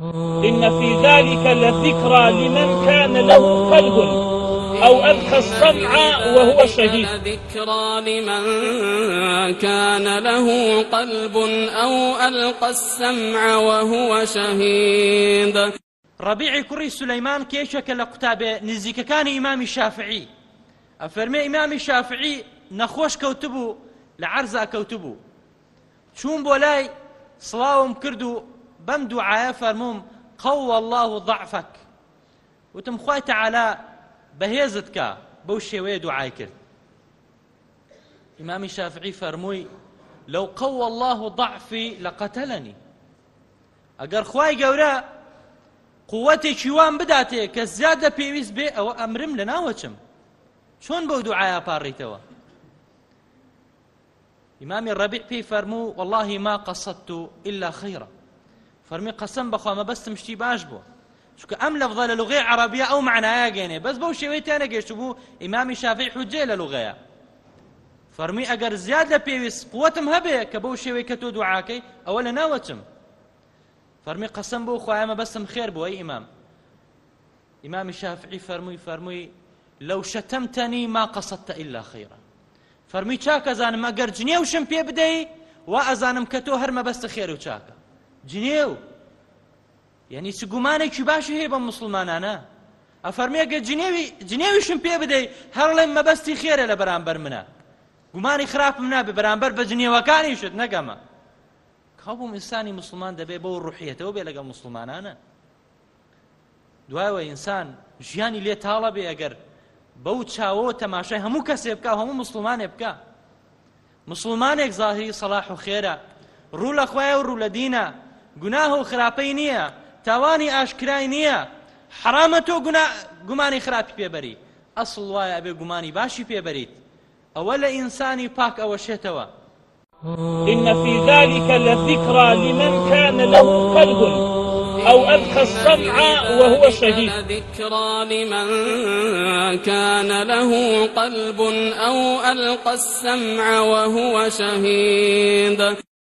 إن في ذلك لذكرى لمن كان له قلب أو ألقى السمع وهو شهيد ذكرى لمن كان له قلب أو ألقى السمع وهو شهيد ڕەبیعی کوڕی سولەیمان کێشەکە لە قوتابێ نزیکەکانی ئیمامی شافعی ئەفەرمێ ئیمامی شافعی نەخۆش کەوتبوو لە عەرزا کەوتبوو چوون بۆ لای سڵاوم کرد و بەم دوعاە فەرمووم قەوە الله ضعفك وتم خوای تەعالا بەهێزت کە بەو شێوەیە دوعای کرد ئیمامی شافعی فەرمووی لەو قەوە الله ضعفی لە قەتەلەنی ئەگەر خوای گەورە قوەتێکی وان بداتێ کە زیادە پێویست بێ ئەوە ئەمرم لە ناوەچم چۆن بەو دوعایا پاڕیتەوە ئیمامی ڕەبیع پێی فەرموو والله ما قەسەدت إلا خيرا فەرمی قەسم بەخوا مەبەستم شتی باش بووە چکە ئەم لەفظە لە لغێ عربیە ئەو معنایە گەێنێ بەس بەو شێوەی تیانە گەشت بوو ئیمامی شافعی حوجێ لە لغەیە فەرمی ئەگەر زیاد لە پێویست قوتم هەبێ کە بەو شێوەی کە تۆ دوعاکەی ئەوە لە ناوەچم فەرمی قەسم بۆ خوایمە بەسم خێر بووە ئیمام ئیمامی شافعی فەرمووی فەرمووی لەو شەتەمتەنی ما قەسەتتە ئللا خیرە فەرمی چاکەزانم ئەگەر جنێوشم پێ بدەی وا ئەزانم کە تۆ هەرمە بەستە خێر و چاکە جنێو یعنی چ گومانێکی باشی هەیە بە مسلمانانە ئەفەرمێگە جنێویشم پێ بدەیت هەر لێم مەبەستی خێرە لە بەرامبەر منە گومانی خراپم نابێ بەرامبەر بە جنێوەکانیشت نەگەمە کابووم ئینسانی مسلمان دەبێ بەو ڕوحیەتەوە بێ لەگە مسلمانانە دوایەوە ئینسان ژیانی لێ تاڵە بێ ئەگەر بەو چاوەوە تەماشای هەموو کەسێ بکە هەموو مسلمانێ بکە مسلمانێک زاهری سەلاح و خێرە ڕوو لە خۆیە و ڕوو لە دینە گوناه و خراپەی نییە تاوانی ئاشکرای نییە حرامە تۆ گومانی خراپی پێبەری ئەسڵ وایە ئەبێ گومانی باشی پێبەریت ئەوە لە ئینسانی پاک ئەوە شێتەوە إن في ذلك لذكرى لمن كان له قلب أو ألقى السمع وهو شهيد لذكرى لمن كان له قلب أو ألقى السمع وهو شهيد